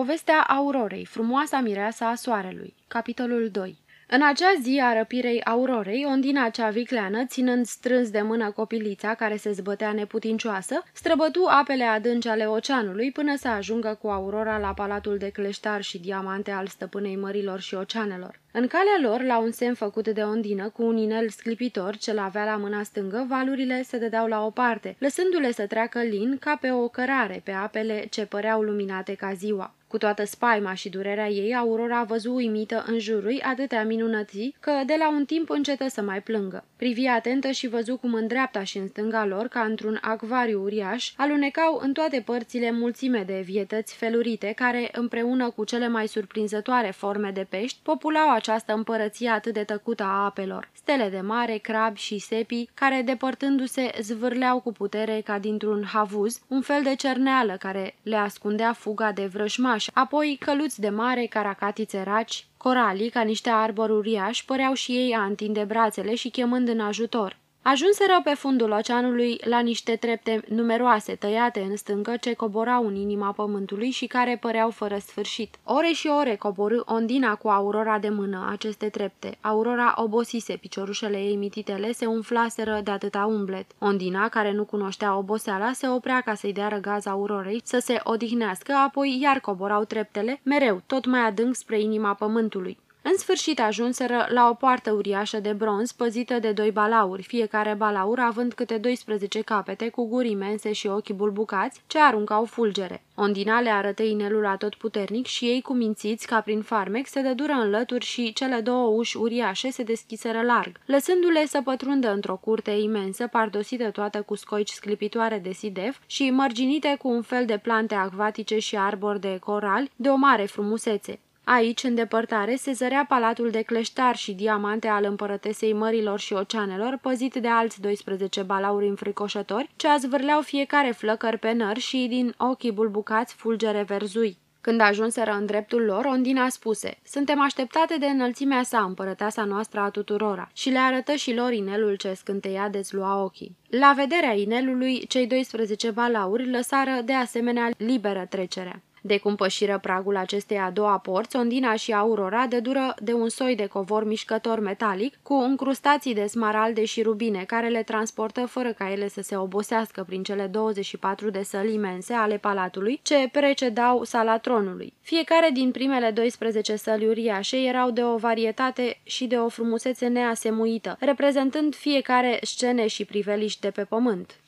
Povestea Aurorei, frumoasa mireasa a soarelui Capitolul 2 În acea zi a răpirei Aurorei, Ondina cea vicleană, ținând strâns de mână copilița care se zbătea neputincioasă, străbătu apele adânci ale oceanului până să ajungă cu Aurora la palatul de cleștar și diamante al stăpânei mărilor și oceanelor. În calea lor, la un semn făcut de Ondină, cu un inel sclipitor ce l-avea la mâna stângă, valurile se dădeau la o parte, lăsându-le să treacă lin ca pe o cărare pe apele ce păreau luminate ca ziua. Cu toată spaima și durerea ei, Aurora a văzut uimită în jurul atâtea minunății că de la un timp încetă să mai plângă. Privi atentă și văzu cum în dreapta și în stânga lor, ca într-un acvariu uriaș, alunecau în toate părțile mulțime de vietăți felurite care, împreună cu cele mai surprinzătoare forme de pești, populau această împărăție atât de tăcută a apelor. Stele de mare, crabi și sepi, care, depărtându-se, zvârleau cu putere ca dintr-un havuz, un fel de cerneală care le ascundea fuga de vrășmași, apoi căluți de mare, caracatițe raci, coralii, ca niște arbori uriași, păreau și ei a întinde brațele și chemând în ajutor. Ajunseră pe fundul oceanului la niște trepte numeroase tăiate în stâncă ce coborau în inima pământului și care păreau fără sfârșit. Ore și ore coborâ Ondina cu Aurora de mână aceste trepte. Aurora obosise, piciorușele ei mititele se umflaseră de atâta umblet. Ondina, care nu cunoștea oboseala, se oprea ca să-i dea răgaz Aurorei să se odihnească, apoi iar coborau treptele, mereu, tot mai adânc spre inima pământului. În sfârșit ajunseră la o poartă uriașă de bronz păzită de doi balauri, fiecare balaur având câte 12 capete cu guri imense și ochi bulbucați ce aruncau fulgere. Ondina le arătă inelul atot puternic și ei cumințiți ca prin farmec se dădură în lături și cele două uși uriașe se deschiseră larg, lăsându-le să pătrundă într-o curte imensă, pardosită toată cu scoici sclipitoare de sidef și mărginite cu un fel de plante acvatice și arbori de corali de o mare frumusețe. Aici, în depărtare, se zărea palatul de cleștar și diamante al împărătesei mărilor și oceanelor, păzit de alți 12 balauri înfricoșători, ce azvârleau fiecare flăcări pe năr și din ochii bulbucați fulgere verzui. Când ajunseră în dreptul lor, Ondina spuse, Suntem așteptate de înălțimea sa, împărăteasa noastră a tuturora, și le arătă și lor inelul ce scânteia de lua ochii. La vederea inelului, cei 12 balauri lăsară de asemenea liberă trecerea. De cum pășiră pragul acestei a doua porți, Ondina și Aurora dură de un soi de covor mișcător metalic cu încrustații de smaralde și rubine care le transportă fără ca ele să se obosească prin cele 24 de săli imense ale palatului ce precedau sala tronului. Fiecare din primele 12 săli uriașe erau de o varietate și de o frumusețe neasemuită, reprezentând fiecare scene și priveliști de pe pământ.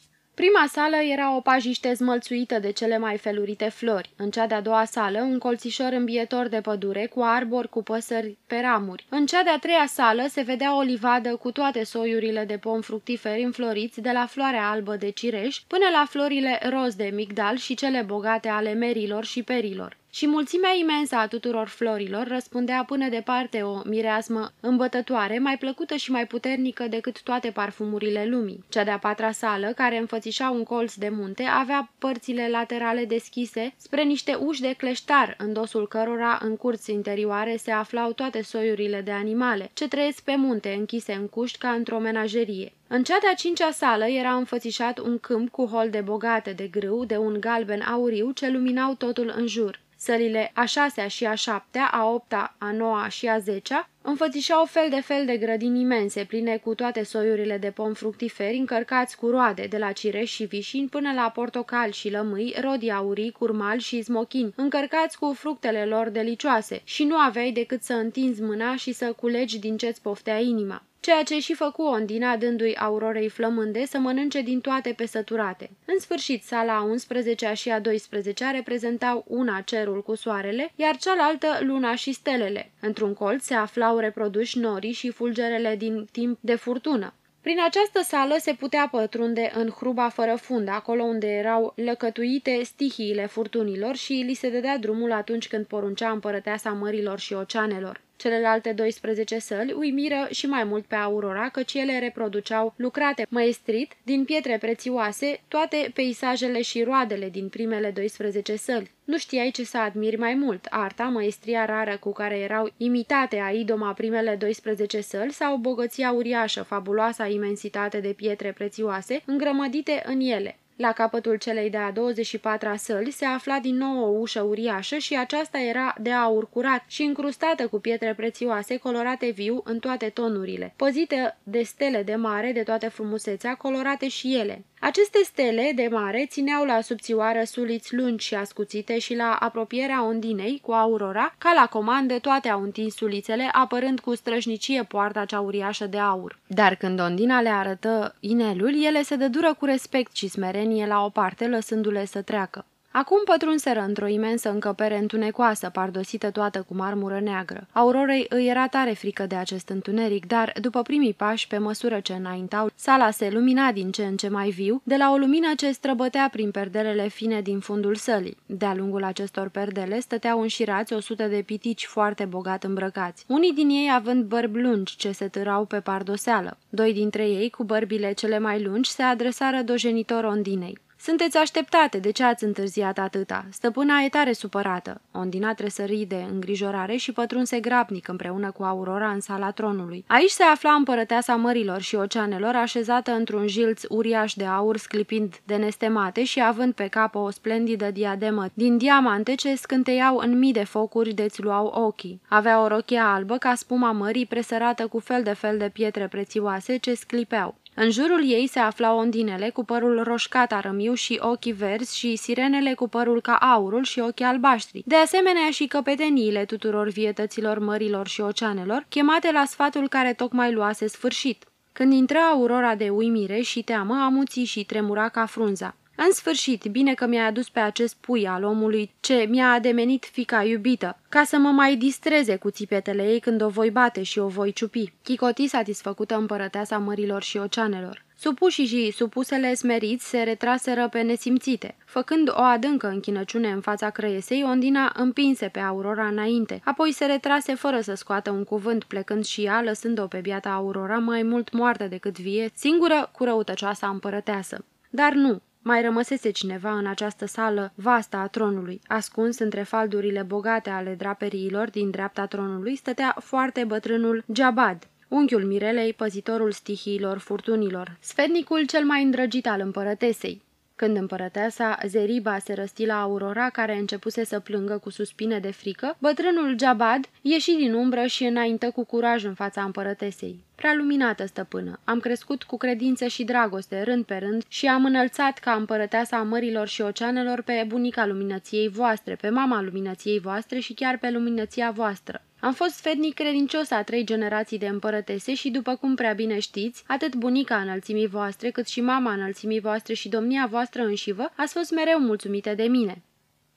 Prima sală era o pajiște zmălțuită de cele mai felurite flori. În cea de-a doua sală, un colțișor îmbietor de pădure cu arbori cu păsări pe ramuri. În cea de-a treia sală se vedea o livadă cu toate soiurile de pom fructiferi înfloriți, de la floarea albă de cireș până la florile roz de migdal și cele bogate ale merilor și perilor și mulțimea imensă a tuturor florilor răspundea până departe o mireasmă îmbătătoare, mai plăcută și mai puternică decât toate parfumurile lumii. Cea de-a patra sală, care înfățișa un colț de munte, avea părțile laterale deschise spre niște uși de cleștar, în dosul cărora, în curți interioare, se aflau toate soiurile de animale, ce trăiesc pe munte, închise în cuști ca într-o menagerie. În cea de-a cincea sală era înfățișat un câmp cu holde bogate de grâu, de un galben auriu ce luminau totul în jur. Sălile a șasea și a șaptea, a opta, a noua și a zecea înfățișau fel de fel de grădini imense, pline cu toate soiurile de pom fructiferi, încărcați cu roade, de la cireși și vișini până la portocal și lămâi, rodi aurii, curmal și smochini, încărcați cu fructele lor delicioase și nu aveai decât să întinzi mâna și să culegi din ce-ți poftea inima ceea ce și făcu Ondina dându-i aurorei flămânde să mănânce din toate pesăturate. În sfârșit, sala a 11 și a 12 reprezentau una cerul cu soarele, iar cealaltă luna și stelele. Într-un colț se aflau reproduși norii și fulgerele din timp de furtună. Prin această sală se putea pătrunde în hruba fără fund, acolo unde erau lăcătuite stihiile furtunilor și li se dădea drumul atunci când poruncea împărăteasa mărilor și oceanelor. Celelalte 12 săli uimiră și mai mult pe Aurora, căci ele reproduceau lucrate maestrit din pietre prețioase toate peisajele și roadele din primele 12 săli. Nu știai ce să admiri mai mult, arta, măestria rară cu care erau imitate a idoma primele 12 săli sau bogăția uriașă, fabuloasa imensitate de pietre prețioase îngrămădite în ele. La capătul celei de-a 24-a săli se afla din nou o ușă uriașă și aceasta era de aur curat și încrustată cu pietre prețioase colorate viu în toate tonurile, păzite de stele de mare de toată frumusețea, colorate și ele. Aceste stele de mare țineau la subțioară suliți lungi și ascuțite și la apropierea ondinei cu aurora, ca la comandă toate au întins sulițele, apărând cu strășnicie poarta cea uriașă de aur. Dar când ondina le arătă inelul, ele se dădură cu respect și smerenie la o parte, lăsându-le să treacă. Acum pătrunseră într-o imensă încăpere întunecoasă, pardosită toată cu marmură neagră. Aurorei îi era tare frică de acest întuneric, dar, după primii pași, pe măsură ce înaintau, sala se lumina din ce în ce mai viu, de la o lumină ce străbătea prin perdelele fine din fundul sălii. De-a lungul acestor perdele stăteau înșirați o sută de pitici foarte bogat îmbrăcați, unii din ei având bărbi lungi ce se târau pe pardoseală. Doi dintre ei, cu bărbile cele mai lungi, se adresară dojenitor Ondinei. Sunteți așteptate, de ce ați întârziat atâta? Stăpâna e tare supărată." Ondina tresări de îngrijorare și pătrunse grabnic împreună cu Aurora în sala tronului. Aici se afla împărăteasa mărilor și oceanelor, așezată într-un jilț uriaș de aur, sclipind de nestemate și având pe cap o splendidă diademă din diamante ce scânteiau în mii de focuri de-ți luau ochii. Avea o rochie albă ca spuma mării presărată cu fel de fel de pietre prețioase ce sclipeau. În jurul ei se aflau ondinele cu părul roșcat arămiu și ochii verzi și sirenele cu părul ca aurul și ochii albaștri. De asemenea și căpeteniile tuturor vietăților mărilor și oceanelor, chemate la sfatul care tocmai luase sfârșit. Când intră aurora de uimire și teamă, amuții și tremura ca frunza. În sfârșit, bine că mi-ai adus pe acest pui al omului ce mi-a ademenit fica iubită, ca să mă mai distreze cu țipetele ei când o voi bate și o voi ciupi. Chicoti satisfăcută împărăteasa mărilor și oceanelor. Supușii și supusele smeriți se retraseră pe nesimțite. Făcând o adâncă închinăciune în fața crăiesei, Ondina împinse pe Aurora înainte, apoi se retrase fără să scoată un cuvânt, plecând și ea, lăsând-o pe biata Aurora mai mult moartă decât vie, singură cu răutăcioasa împărăteasă. Dar nu, mai rămăsese cineva în această sală vastă a tronului. Ascuns între faldurile bogate ale draperiilor din dreapta tronului stătea foarte bătrânul Jabad, unchiul Mirelei, păzitorul stihiilor furtunilor, sfednicul cel mai îndrăgit al împărătesei. Când împărăteasa Zeriba se răsti la Aurora, care începuse să plângă cu suspine de frică, bătrânul Jabad ieși din umbră și înaintă cu curaj în fața împărătesei. Prea luminată stăpână, am crescut cu credință și dragoste, rând pe rând, și am înălțat ca împărăteasa mărilor și oceanelor pe bunica luminăției voastre, pe mama luminăției voastre și chiar pe luminăția voastră. Am fost sfednic credincios a trei generații de împărătese și, după cum prea bine știți, atât bunica înălțimii voastre, cât și mama înălțimii voastre și domnia voastră înșivă, ați fost mereu mulțumite de mine.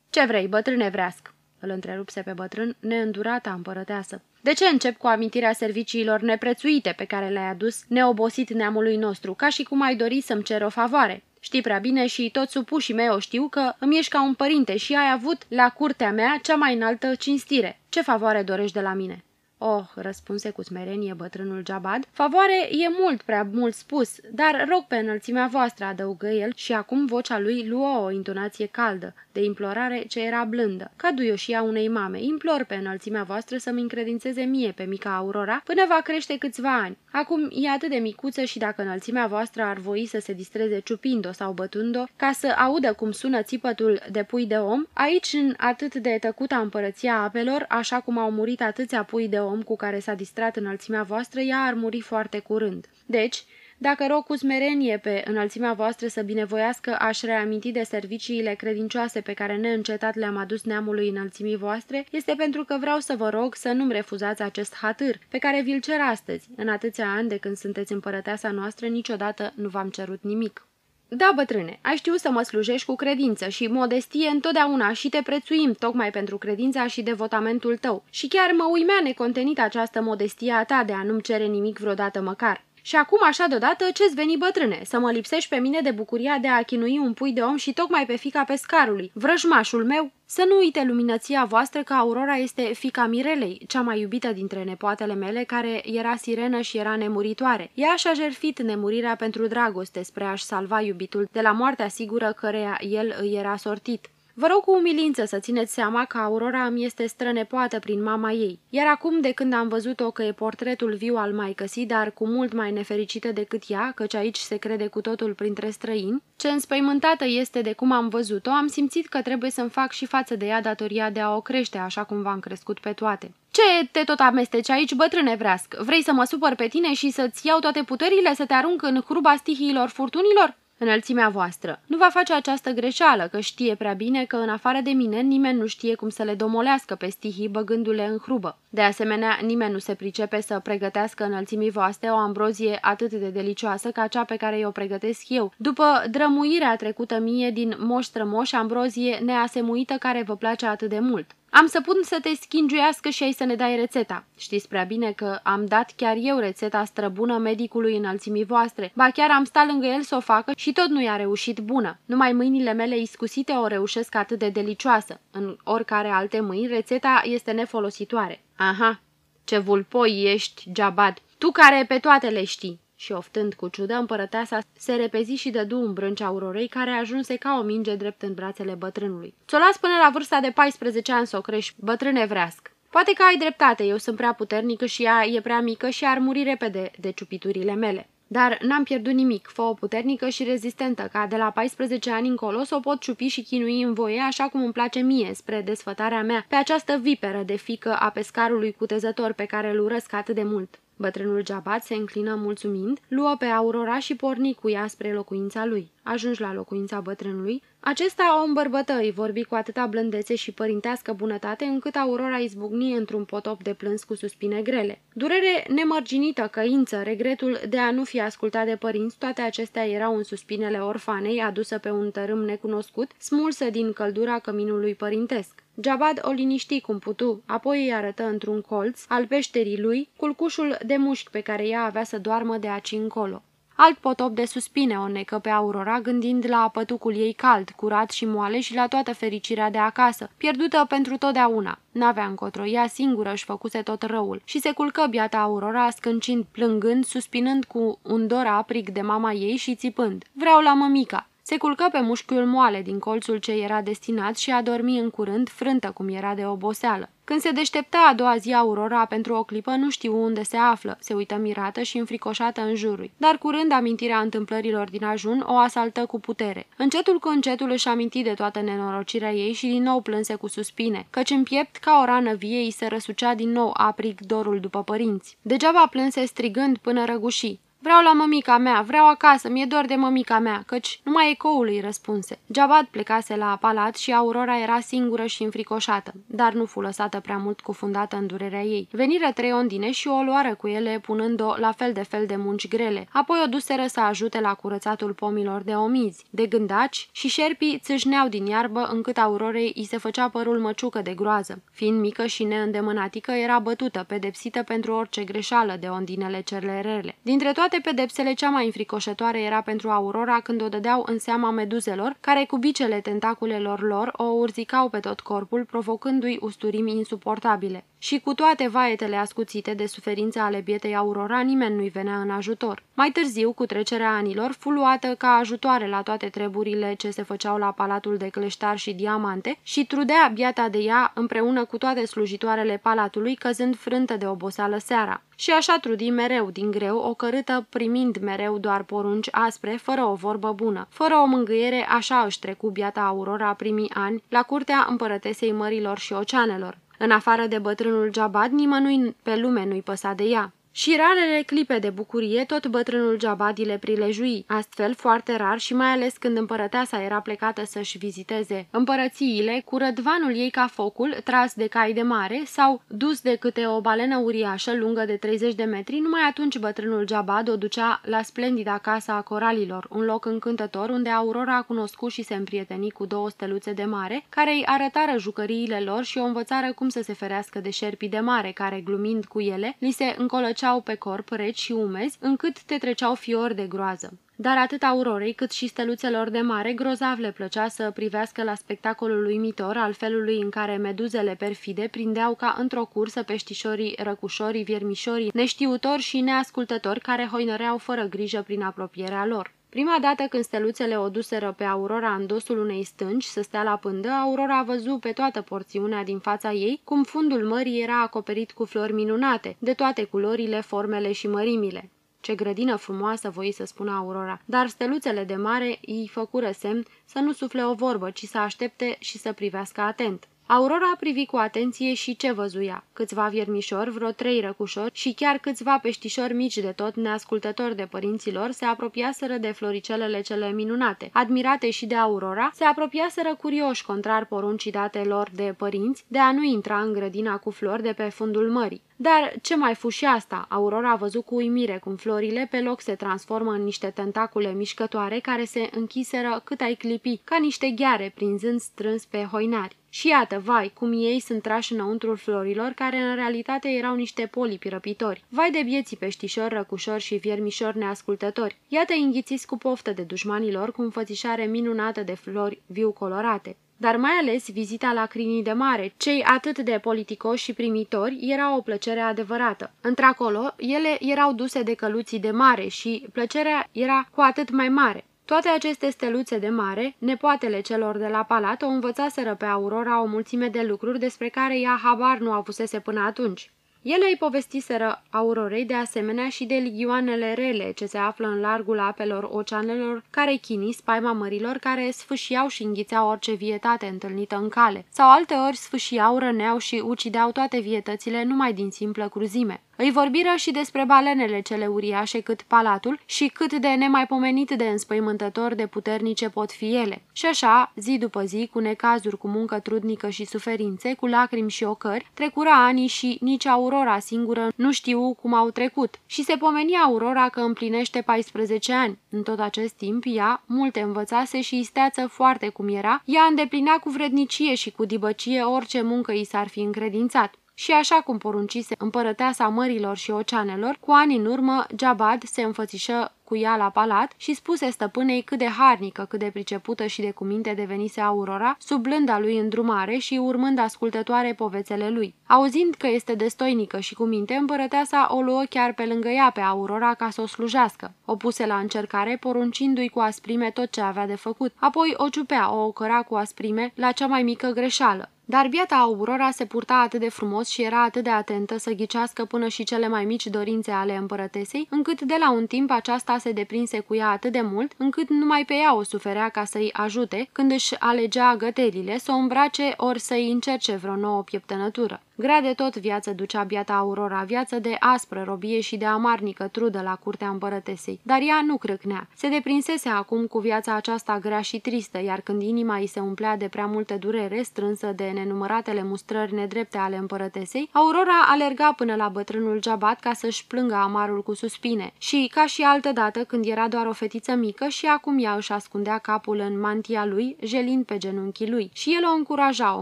Ce vrei, bătrâne vrească? Îl întrerupse pe bătrân, neîndurata împărăteasă. De ce încep cu amintirea serviciilor neprețuite pe care le-ai adus neobosit neamului nostru, ca și cum ai dori să-mi cer o favoare? Știi prea bine și toți supușii mei o știu că îmi ești ca un părinte și ai avut la curtea mea cea mai înaltă cinstire. Ce favoare dorești de la mine?" Oh, răspunse cu smerenie bătrânul Jabad, favoare e mult prea mult spus, dar rog pe înălțimea voastră, adăugă el și acum vocea lui luă o intonație caldă, de implorare ce era blândă. Ca duioșia unei mame, implor pe înălțimea voastră să-mi încredințeze mie pe mica Aurora până va crește câțiva ani. Acum e atât de micuță și dacă înălțimea voastră ar voi să se distreze ciupind-o sau bătând-o, ca să audă cum sună țipătul de pui de om, aici în atât de tăcuta împărăția apelor, așa cum au murit atâția pui de om cu care s-a distrat înălțimea voastră, ea ar muri foarte curând. Deci, dacă rog cu smerenie pe înălțimea voastră să binevoiască, aș reaminti de serviciile credincioase pe care neîncetat le-am adus neamului înălțimii voastre, este pentru că vreau să vă rog să nu-mi refuzați acest hatâr, pe care vi-l cer astăzi. În atâția ani de când sunteți împărăteasa noastră, niciodată nu v-am cerut nimic. Da, bătrâne, ai știut să mă slujești cu credință și modestie întotdeauna și te prețuim tocmai pentru credința și devotamentul tău. Și chiar mă uimea necontenit această modestie a ta de a nu-mi cere nimic vreodată măcar. Și acum, așa deodată, ce-ți veni bătrâne? Să mă lipsești pe mine de bucuria de a chinui un pui de om și tocmai pe fica pescarului, vrăjmașul meu? Să nu uite luminăția voastră că Aurora este fica Mirelei, cea mai iubită dintre nepoatele mele, care era sirenă și era nemuritoare. Ea și-a jerfit nemurirea pentru dragoste spre a-și salva iubitul de la moartea sigură căreia el îi era sortit. Vă rog cu umilință să țineți seama că Aurora îmi este strănepoată prin mama ei, iar acum de când am văzut-o că e portretul viu al maicăsii, dar cu mult mai nefericită decât ea, căci aici se crede cu totul printre străini, ce înspăimântată este de cum am văzut-o, am simțit că trebuie să-mi fac și față de ea datoria de a o crește așa cum v-am crescut pe toate. Ce te tot amesteci aici, bătrâne vreasc? Vrei să mă supăr pe tine și să-ți iau toate puterile, să te arunc în hruba stihiilor furtunilor? Înălțimea voastră. Nu va face această greșeală, că știe prea bine că în afară de mine nimeni nu știe cum să le domolească pe stihii băgându-le în hrubă. De asemenea, nimeni nu se pricepe să pregătească înălțimii voastre o ambrozie atât de delicioasă ca cea pe care o pregătesc eu. După drămuirea trecută mie din moș strămoș, ambrozie neasemuită care vă place atât de mult. Am să pun să te schingiuiască și ai să ne dai rețeta. Știți prea bine că am dat chiar eu rețeta străbună medicului înălțimii voastre. Ba chiar am stat lângă el să o facă și tot nu i-a reușit bună. Numai mâinile mele iscusite o reușesc atât de delicioasă. În oricare alte mâini, rețeta este nefolositoare. Aha, ce vulpoi ești, Jabad, tu care pe toate le știi și șoftând cu ciudă, împărăteasa se repezi și dădu un brânci aurorei care ajunse ca o minge drept în brațele bătrânului. Ți-o las până la vârsta de 14 ani să o crești, bătrâne vrească. Poate că ai dreptate, eu sunt prea puternică și ea e prea mică și ar muri repede de ciupiturile mele. Dar n-am pierdut nimic, fă o puternică și rezistentă, ca de la 14 ani încolo să o pot ciupi și chinui în voie așa cum îmi place mie, spre desfătarea mea, pe această viperă de fică a pescarului cutezător pe care îl urăsc atât de mult. Bătrânul Jabat se înclină mulțumind, luă pe Aurora și porni cu ea spre locuința lui. Ajungi la locuința bătrânului, acesta o îmbărbătă, îi vorbi cu atâta blândețe și părintească bunătate, încât Aurora izbucni într-un potop de plâns cu suspine grele. Durere nemărginită, căință, regretul de a nu fi ascultat de părinți, toate acestea erau în suspinele orfanei, adusă pe un tărâm necunoscut, smulsă din căldura căminului părintesc. Jabad o liniști cum putu, apoi îi arătă într-un colț al peșterii lui culcușul de mușchi pe care ea avea să doarmă de aci încolo. Alt potop de suspine o necă pe Aurora, gândind la pătucul ei cald, curat și moale și la toată fericirea de acasă, pierdută pentru totdeauna. N-avea încotro, ea singură își făcuse tot răul și se culcă biata Aurora, scâncind, plângând, suspinând cu un dor aprig de mama ei și țipând. Vreau la mămica! Se culcă pe mușchiul moale din colțul ce era destinat și a dormi în curând, frântă cum era de oboseală. Când se deștepta a doua zi Aurora pentru o clipă, nu știu unde se află, se uită mirată și înfricoșată în jurul. Dar curând amintirea întâmplărilor din ajun o asaltă cu putere. Încetul cu încetul își aminti de toată nenorocirea ei și din nou plânse cu suspine, căci în piept, ca o rană vie, îi se răsucea din nou aprig dorul după părinți. Degeaba plânse strigând până răguși. Vreau la mămica mea, vreau acasă, mi-e dor de mămica mea, căci numai ecoul îi răspunse. Jabad plecase la palat și Aurora era singură și înfricoșată, dar nu fu lăsată prea mult cufundată în durerea ei. Veniră trei ondine și o luară cu ele, punând-o la fel de fel de munci grele. Apoi o duseră să ajute la curățatul pomilor de omizi, de gândaci și șerpii țâșneau din iarbă încât Aurorei îi se făcea părul măciucă de groază. Fiind mică și neîndemânatică, era bătută, pedepsită pentru orice greșeală de ondinele cerlerele. Dintre toate toate pedepsele cea mai înfricoșătoare era pentru Aurora când o dădeau în seama meduzelor, care cu bicele tentaculelor lor o urzicau pe tot corpul, provocându-i usturimi insuportabile. Și cu toate vaetele ascuțite de suferința ale bietei Aurora, nimeni nu-i venea în ajutor. Mai târziu, cu trecerea anilor, fu luată ca ajutoare la toate treburile ce se făceau la palatul de cleștar și diamante și trudea biata de ea împreună cu toate slujitoarele palatului, căzând frântă de oboseală seara. Și așa trudi mereu din greu, o cărâtă primind mereu doar porunci aspre, fără o vorbă bună. Fără o mângâiere, așa își trecu biata Aurora primii ani la curtea împărătesei mărilor și oceanelor. În afară de bătrânul Jabad, nimănui pe lume nu-i păsa de ea. Și rarele clipe de bucurie tot bătrânul Jabadi le prilejui, astfel foarte rar și mai ales când împărăteasa era plecată să-și viziteze. Împărățiile, cu rădvanul ei ca focul, tras de cai de mare sau dus de câte o balenă uriașă lungă de 30 de metri, numai atunci bătrânul Jabad o ducea la splendida casa a coralilor, un loc încântător unde Aurora a cunoscut și se împrieteni cu două steluțe de mare, care îi arătară jucăriile lor și o învățară cum să se ferească de șerpii de mare, care, glumind cu ele, li se încolăceau treceau pe corp reci și umezi, încât te treceau fiori de groază. Dar atât aurorei cât și steluțelor de mare grozav le plăcea să privească la spectacolul uimitor al felului în care meduzele perfide prindeau ca într-o cursă peștișorii, răcușorii, viermișorii, neștiutori și neascultători care hoinăreau fără grijă prin apropierea lor. Prima dată când steluțele o duseră pe Aurora în dosul unei stânci să stea la pândă, Aurora a văzut pe toată porțiunea din fața ei cum fundul mării era acoperit cu flori minunate, de toate culorile, formele și mărimile. Ce grădină frumoasă, voi să spună Aurora, dar steluțele de mare îi făcură semn să nu sufle o vorbă, ci să aștepte și să privească atent. Aurora privi cu atenție și ce văzuia. Câțiva viermișori, vreo trei răcușori și chiar câțiva peștișori mici de tot, neascultători de părinților, se apropiaseră de floricelele cele minunate. Admirate și de Aurora, se apropiaseră curioși, contrar poruncii date lor de părinți, de a nu intra în grădina cu flori de pe fundul mării. Dar ce mai fu și asta? Aurora a văzut cu uimire cum florile pe loc se transformă în niște tentacule mișcătoare care se închiseră cât ai clipi, ca niște gheare prinzând strâns pe hoinari. Și iată, vai, cum ei sunt trași înăuntrul florilor, care în realitate erau niște polipi răpitori. Vai de vieții peștișori, răcușori și viermișori neascultători. Iată înghițiți cu poftă de dușmanilor cu înfățișare minunată de flori viu colorate dar mai ales vizita la crinii de mare, cei atât de politicoși și primitori, era o plăcere adevărată. Într-acolo, ele erau duse de căluții de mare și plăcerea era cu atât mai mare. Toate aceste steluțe de mare, nepoatele celor de la palat, o învățaseră pe Aurora o mulțime de lucruri despre care ea habar nu avusese până atunci. Ele îi povestiseră Aurorei de asemenea și de ligioanele rele ce se află în largul apelor oceanelor care chini spaima mărilor care sfâșiau și înghițeau orice vietate întâlnită în cale, sau alteori sfâșiau, răneau și ucideau toate vietățile numai din simplă cruzime. Îi vorbiră și despre balenele cele uriașe cât palatul și cât de nemaipomenit de înspăimântător de puternice pot fi ele. Și așa, zi după zi, cu necazuri, cu muncă trudnică și suferințe, cu lacrimi și ocări, trecura ani și nici Aurora singură nu știu cum au trecut. Și se pomenia Aurora că împlinește 14 ani. În tot acest timp, ea multe învățase și isteață foarte cum era, ea îndeplinea cu vrednicie și cu dibăcie orice muncă i s-ar fi încredințat. Și așa cum poruncise împărăteasa mărilor și oceanelor, cu ani în urmă, Jabad se înfățișă cu ea la palat și spuse stăpânei cât de harnică, cât de pricepută și de cuminte devenise Aurora, sub blânda lui îndrumare și urmând ascultătoare povețele lui. Auzind că este destoinică și cu minte, împărăteasa o luă chiar pe lângă ea pe Aurora ca să o slujească. O puse la încercare, poruncindu-i cu asprime tot ce avea de făcut. Apoi o ciupea, o ocăra cu asprime la cea mai mică greșeală. Dar biata Aurora se purta atât de frumos și era atât de atentă să ghicească până și cele mai mici dorințe ale împărătesei, încât de la un timp aceasta se deprinse cu ea atât de mult, încât numai pe ea o suferea ca să-i ajute când își alegea găterile, să o îmbrace ori să-i încerce vreo nouă pieptănătură. Grea de tot viață ducea biata Aurora, viață de aspră robie și de amarnică trudă la curtea împărătesei, dar ea nu crâcnea. Se deprinsese acum cu viața aceasta grea și tristă, iar când inima îi se umplea de prea multe durere, strânsă de nenumăratele mustrări nedrepte ale împărătesei, Aurora alerga până la bătrânul Jabat ca să-și plângă amarul cu suspine. Și, ca și altă dată, când era doar o fetiță mică și acum ea își ascundea capul în mantia lui, jelind pe genunchii lui. Și el o încuraja, o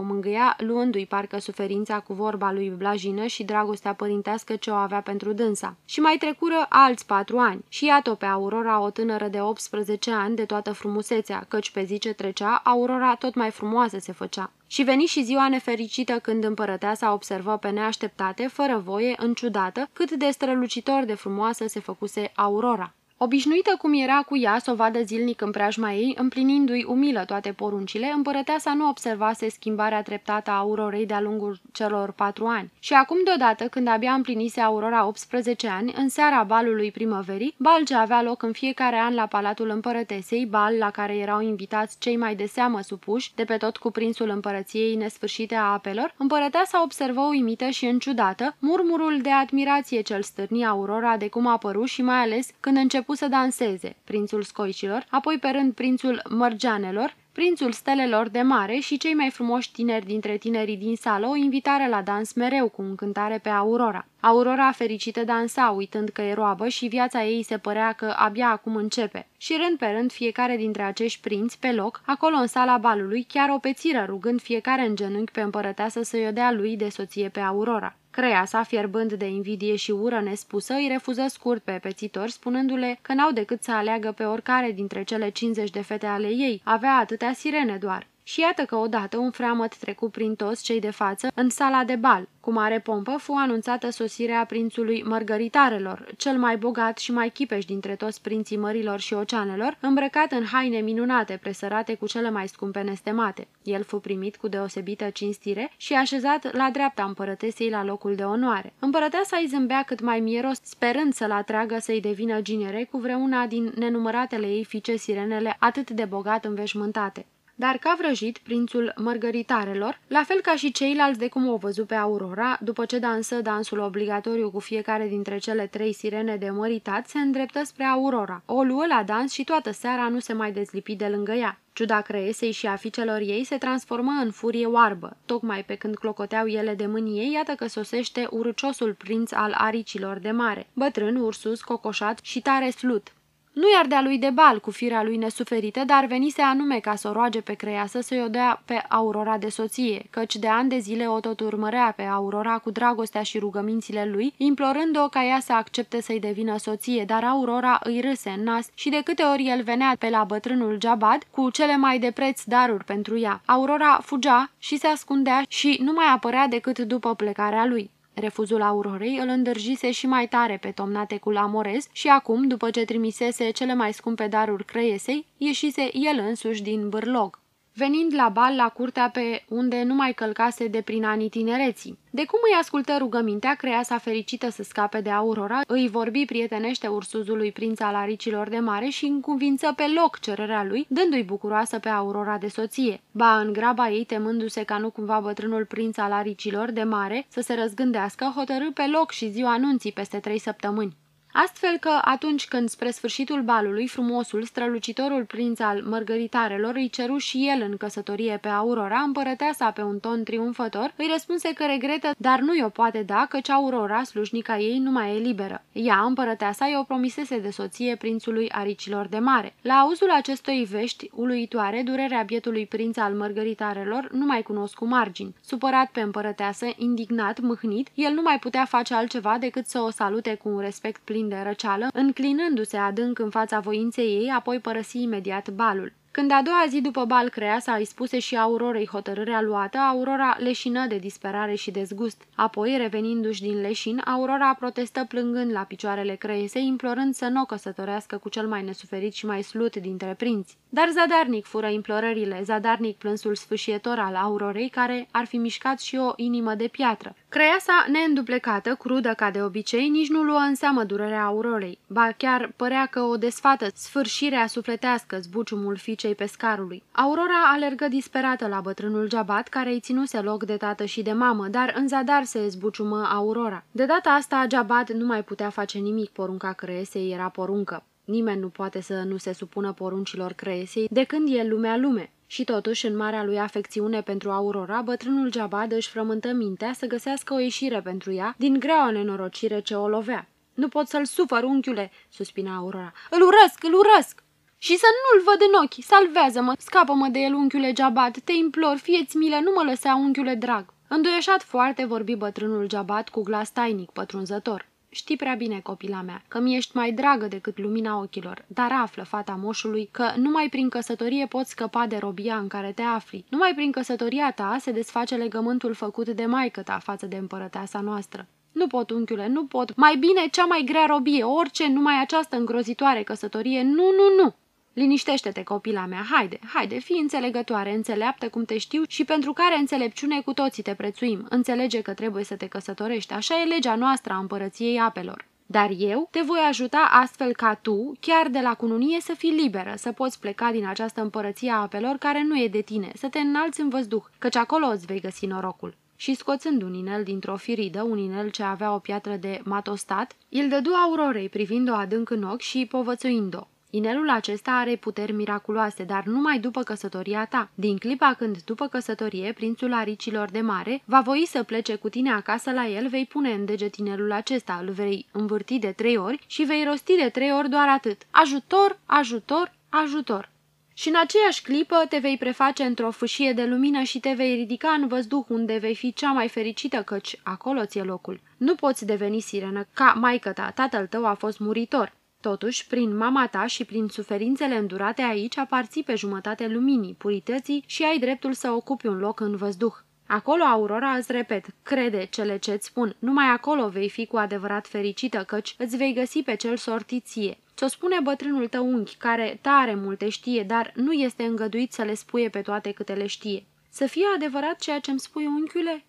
mângâia, luându-i parcă suferința cu vorba lui Blajină și dragostea părintească ce o avea pentru dânsa. Și mai trecură alți patru ani. Și iată pe Aurora, o tânără de 18 ani, de toată frumusețea, căci pe zi ce trecea, Aurora tot mai frumoasă se făcea. Și veni și ziua nefericită când împărăteasa observă pe neașteptate, fără voie, înciudată, cât de strălucitor de frumoasă se făcuse Aurora. Obișnuită cum era cu ea să o vadă zilnic în preajma ei, împlinindu-i umilă toate poruncile, împărăteasa nu observase schimbarea treptată a Aurorei de-a lungul celor patru ani. Și acum deodată, când abia împlinise Aurora 18 ani, în seara balului primăverii, bal ce avea loc în fiecare an la Palatul Împărătesei, bal la care erau invitați cei mai de seamă supuși, de pe tot cuprinsul împărăției nesfârșite a apelor, împărăteasa observă uimită și înciudată murmurul de admirație cel stârni Aurora de cum a apărut și mai ales când început început să danseze, prințul scoicilor, apoi pe rând prințul mărgeanelor, prințul stelelor de mare și cei mai frumoși tineri dintre tinerii din sală o invitară la dans mereu cu încântare pe Aurora. Aurora fericită dansa, uitând că e roabă și viața ei se părea că abia acum începe. Și rând pe rând fiecare dintre acești prinți, pe loc, acolo în sala balului, chiar o pețiră rugând fiecare în genunchi pe împărăteasă să-i dea lui de soție pe Aurora. Creia sa, fierbând de invidie și ură nespusă, îi refuză scurt pe pețitor, spunându-le că n-au decât să aleagă pe oricare dintre cele 50 de fete ale ei, avea atâtea sirene doar. Și iată că odată un freamăt trecu prin toți cei de față în sala de bal. Cu mare pompă fu anunțată sosirea prințului Mărgăritarelor, cel mai bogat și mai chipeș dintre toți prinții mărilor și oceanelor, îmbrăcat în haine minunate, presărate cu cele mai scumpe nestemate. El fu primit cu deosebită cinstire și așezat la dreapta împărătesei la locul de onoare. Împărăteasa îi zâmbea cât mai mieros, sperând să-l atragă să-i devină ginere cu vreuna din nenumăratele ei fiice sirenele atât de bogat înveșmântate dar ca vrăjit prințul mărgăritarelor, la fel ca și ceilalți de cum o văzu pe Aurora, după ce dansă dansul obligatoriu cu fiecare dintre cele trei sirene de măritat, se îndreptă spre Aurora. O luă la dans și toată seara nu se mai dezlipi de lângă ea. Ciuda creiesei și a fiicelor ei se transformă în furie oarbă. Tocmai pe când clocoteau ele de mânie, iată că sosește urciosul prinț al aricilor de mare. Bătrân, ursus, cocoșat și tare slut. Nu i-ar de-a lui de bal cu firea lui nesuferită, dar venise anume ca să o roage pe creiasă să-i o dea pe Aurora de soție, căci de ani de zile o tot urmărea pe Aurora cu dragostea și rugămințile lui, implorând-o ca ea să accepte să-i devină soție, dar Aurora îi râse în nas și de câte ori el venea pe la bătrânul Jabad cu cele mai de preț daruri pentru ea. Aurora fugea și se ascundea și nu mai apărea decât după plecarea lui. Refuzul Aurorei îl îndârjise și mai tare pe tomnatecul amorez și acum, după ce trimisese cele mai scumpe daruri creiesei, ieșise el însuși din bârlog venind la bal la curtea pe unde nu mai călcase de prin anii tinereții. De cum îi ascultă rugămintea, creasa fericită să scape de Aurora, îi vorbi prietenește ursuzului prinț al aricilor de mare și încuvință pe loc cererea lui, dându-i bucuroasă pe Aurora de soție. Ba, în graba ei, temându-se ca nu cumva bătrânul prinț al aricilor de mare să se răzgândească, hotărâ pe loc și ziua anunții peste trei săptămâni. Astfel că atunci când spre sfârșitul balului frumosul, strălucitorul prinț al mărgăritarelor îi ceru și el în căsătorie pe Aurora, împărăteasa pe un ton triumfător, îi răspunse că regretă, dar nu i-o poate da, căci Aurora, slujnica ei, nu mai e liberă. Ea, împărăteasa, i-o promisese de soție prințului aricilor de mare. La auzul acestui vești uluitoare, durerea bietului prinț al mărgăritarelor nu mai cunosc cu margini. Supărat pe împărăteasă, indignat, mâhnit, el nu mai putea face altceva decât să o salute cu un respect plin de răceală, înclinându-se adânc în fața voinței ei, apoi părăsi imediat balul. Când a doua zi după bal Creasa îi spuse și Aurorei hotărârea luată, Aurora leșină de disperare și dezgust. Apoi, revenindu-și din leșin, Aurora protestă plângând la picioarele Creesei, implorând să nu o căsătorească cu cel mai nesuferit și mai slut dintre prinți. Dar zadarnic fură implorările, zadarnic plânsul sfâșietor al Aurorei, care ar fi mișcat și o inimă de piatră. Creasa, neînduplecată, crudă ca de obicei, nici nu luă în seamă durerea Aurorei. Ba chiar părea că o desfată sfârșirea sufletească zbuciumul fiicei pescarului. Aurora alergă disperată la bătrânul Jabat, care îi ținuse loc de tată și de mamă, dar în zadar se zbuciumă Aurora. De data asta, Jabat nu mai putea face nimic, porunca Creesei era poruncă. Nimeni nu poate să nu se supună poruncilor Creesei de când e lumea lume. Și totuși, în marea lui afecțiune pentru Aurora, bătrânul Jabad își frământă mintea să găsească o ieșire pentru ea din greaua nenorocire ce o lovea. Nu pot să-l sufăr, unchiule," suspina Aurora. Îl urăsc, îl urăsc!" Și să nu-l văd în ochi! Salvează-mă! Scapă-mă de el, unchiule Jabad! Te implor, fieți milă, nu mă lăsa, unchiule drag!" Înduieșat foarte vorbi bătrânul Jabad cu glas tainic, pătrunzător. Știi prea bine, copila mea, că mi ești mai dragă decât lumina ochilor, dar află, fata moșului, că numai prin căsătorie poți scăpa de robia în care te afli. Numai prin căsătoria ta se desface legământul făcut de maică ta față de împărăteasa noastră. Nu pot, unchiule, nu pot. Mai bine cea mai grea robie, orice, numai această îngrozitoare căsătorie. Nu, nu, nu! Liniștește-te, copila mea, haide, haide, fii înțelegătoare, înțeleaptă cum te știu și pentru care înțelepciune cu toții te prețuim. Înțelege că trebuie să te căsătorești, așa e legea noastră a împărăției apelor. Dar eu te voi ajuta astfel ca tu, chiar de la cununie, să fii liberă, să poți pleca din această împărăție a apelor care nu e de tine, să te înalți în văzduh, căci acolo îți vei găsi norocul. Și scoțând un inel dintr-o firidă, un inel ce avea o piatră de matostat, îl dădu aurorei privind-o adânc în ochi și povățuind-o. Inelul acesta are puteri miraculoase, dar numai după căsătoria ta. Din clipa când, după căsătorie, prințul aricilor de mare va voi să plece cu tine acasă la el, vei pune în deget inelul acesta, îl vei învârti de trei ori și vei rosti de trei ori doar atât. Ajutor, ajutor, ajutor. Și în aceeași clipă te vei preface într-o fâșie de lumină și te vei ridica în văzduh unde vei fi cea mai fericită, căci acolo ți-e locul. Nu poți deveni sirenă ca maică ta, tatăl tău a fost muritor. Totuși, prin mama ta și prin suferințele îndurate aici, aparții pe jumătate luminii, purității și ai dreptul să ocupi un loc în văzduh. Acolo, Aurora, îți repet, crede cele ce-ți spun. Numai acolo vei fi cu adevărat fericită, căci îți vei găsi pe cel sortiție. Ți-o spune bătrânul tău unchi, care tare multe știe, dar nu este îngăduit să le spuie pe toate câte le știe. Să fie adevărat ceea ce-mi spui, unchiule?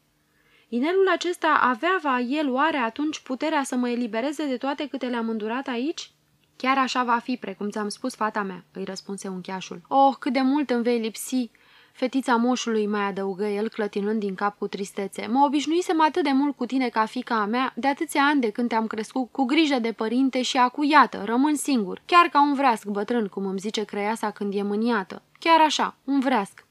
Inelul acesta avea va el oare atunci puterea să mă elibereze de toate câte le-am îndurat aici? Chiar așa va fi, precum ți-am spus, fata mea, îi răspunse uncheașul. Oh, cât de mult îmi vei lipsi! Fetița moșului mai adăugă el, clătinând din cap cu tristețe. Mă obișnuisem atât de mult cu tine ca fica a mea, de atâția ani de când te-am crescut cu grijă de părinte și acu iată, rămân singur, chiar ca un vreasc bătrân, cum îmi zice creiasa când e mâniată. Chiar așa, un vreasc.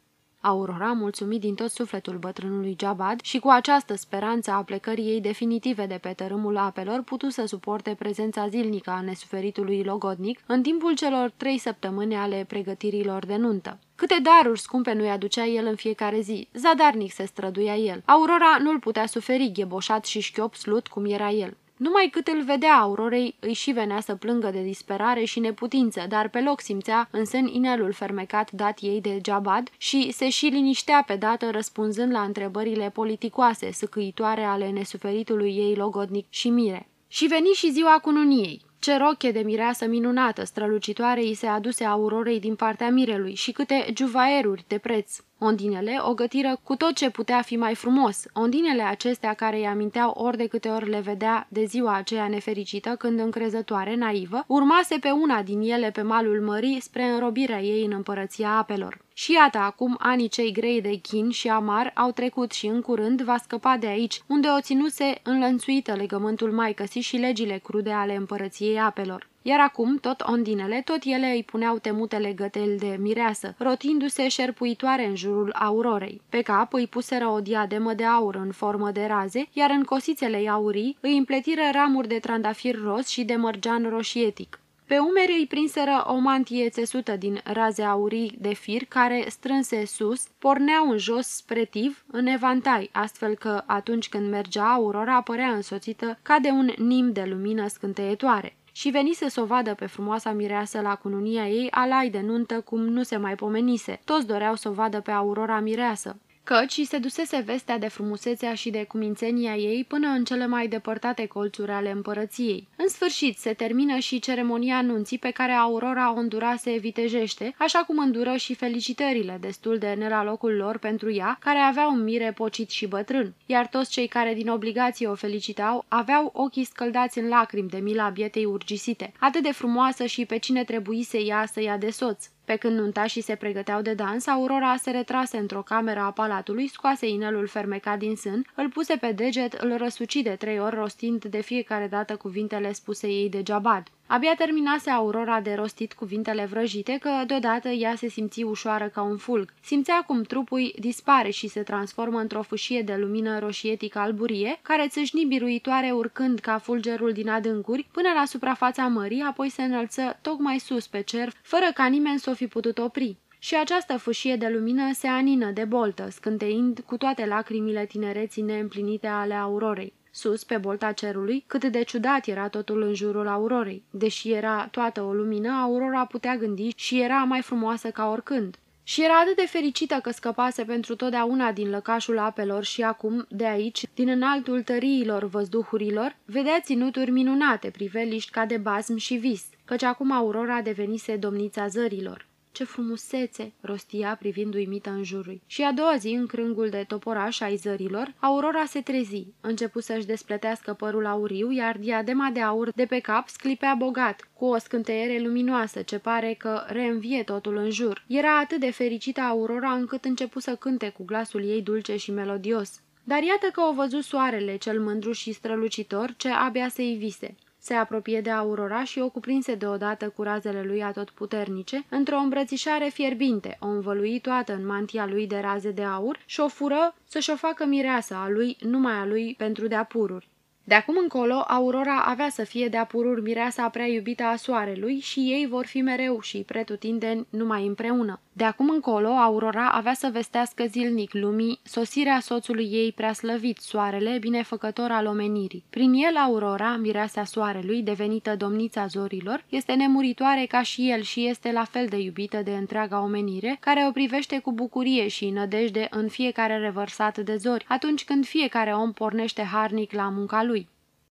Aurora mulțumit din tot sufletul bătrânului Jabad și cu această speranță a plecării ei definitive de pe tărâmul apelor putu să suporte prezența zilnică a nesuferitului logodnic în timpul celor trei săptămâni ale pregătirilor de nuntă. Câte daruri scumpe nu-i aducea el în fiecare zi, zadarnic se străduia el. Aurora nu-l putea suferi gheboșat și șchiop slut cum era el. Numai cât îl vedea Aurorei, îi și venea să plângă de disperare și neputință, dar pe loc simțea în sân inelul fermecat dat ei de Jabad și se și liniștea pe dată răspunzând la întrebările politicoase, săcâitoare ale nesuferitului ei logodnic și mire. Și veni și ziua cununiei. Ce roche de mireasă minunată, strălucitoare, îi se aduse aurorei din partea mirelui și câte juvaeruri de preț. Ondinele o gătiră cu tot ce putea fi mai frumos. Ondinele acestea care îi aminteau ori de câte ori le vedea de ziua aceea nefericită, când încrezătoare, naivă, urmase pe una din ele pe malul mării spre înrobirea ei în împărăția apelor. Și iată acum anii cei grei de chin și amar au trecut și în curând va scăpa de aici, unde o ținuse înlănțuită legământul maicăsii și legile crude ale împărăției apelor. Iar acum, tot ondinele, tot ele îi puneau temutele găteli de mireasă, rotindu-se șerpuitoare în jurul aurorei. Pe cap îi puseră o diademă de aur în formă de raze, iar în cosițele ei aurii îi împletiră ramuri de trandafir roz și de mărgean roșietic. Pe umeri îi prinseră o mantie țesută din raze aurii de fir care, strânse sus, porneau în jos spre tiv, în evantai, astfel că atunci când mergea aurora apărea însoțită ca de un nim de lumină scânteietoare și venise să o vadă pe frumoasa mireasă la cununia ei alai de nuntă cum nu se mai pomenise. Toți doreau să o vadă pe Aurora mireasă căci se dusese vestea de frumusețea și de cumințenia ei până în cele mai depărtate colțuri ale împărăției. În sfârșit, se termină și ceremonia anunții pe care Aurora o îndurase vitejește, așa cum îndură și felicitările destul de ne la locul lor pentru ea, care avea un mire pocit și bătrân, iar toți cei care din obligație o felicitau aveau ochii scăldați în lacrimi de mila bietei urgisite, atât de frumoasă și pe cine trebuise ea să ia de soț. Pe când nuntașii se pregăteau de dans, Aurora se retrase într-o cameră a palatului, scoase inelul fermecat din sân, îl puse pe deget, îl răsuci de trei ori, rostind de fiecare dată cuvintele spuse ei de Jabad. Abia terminase Aurora de rostit cuvintele vrăjite că deodată ea se simți ușoară ca un fulg. Simțea cum trupul dispare și se transformă într-o fâșie de lumină roșietică alburie, care țâșni biruitoare urcând ca fulgerul din adâncuri până la suprafața mării, apoi se înălță tocmai sus pe cer, fără ca nimeni să o fi putut opri. Și această fâșie de lumină se anină de boltă, scânteind cu toate lacrimile tinereții neîmplinite ale aurorei. Sus, pe bolta cerului, cât de ciudat era totul în jurul aurorei. Deși era toată o lumină, aurora putea gândi și era mai frumoasă ca oricând. Și era atât de fericită că scăpase pentru totdeauna din lăcașul apelor și acum, de aici, din înaltul tăriilor văzduhurilor, vedea ținuturi minunate, priveliști ca de basm și vis, căci acum Aurora devenise domnița zărilor. Ce frumusețe!" rostia privind uimită în jurul. Și a doua zi, în crângul de toporaș ai zărilor, Aurora se trezi. Începu să-și despletească părul auriu, iar diadema de aur de pe cap sclipea bogat, cu o scânteiere luminoasă ce pare că reînvie totul în jur. Era atât de fericită Aurora încât începu să cânte cu glasul ei dulce și melodios. Dar iată că o văzut soarele, cel mândru și strălucitor, ce abia se ivise. Se apropie de Aurora și o cuprinse deodată cu razele lui atotputernice, într-o îmbrățișare fierbinte, o învălui toată în mantia lui de raze de aur și o fură să-și o facă mireasă a lui, numai a lui pentru de apururi. De acum încolo, Aurora avea să fie de-a mireasa prea iubită a soarelui și ei vor fi mereu și pretutindeni numai împreună. De acum încolo, Aurora avea să vestească zilnic lumii sosirea soțului ei preaslăvit, soarele, binefăcător al omenirii. Prin el, Aurora, mireasa soarelui, devenită domnița zorilor, este nemuritoare ca și el și este la fel de iubită de întreaga omenire, care o privește cu bucurie și nădejde în fiecare revărsat de zori, atunci când fiecare om pornește harnic la munca lui.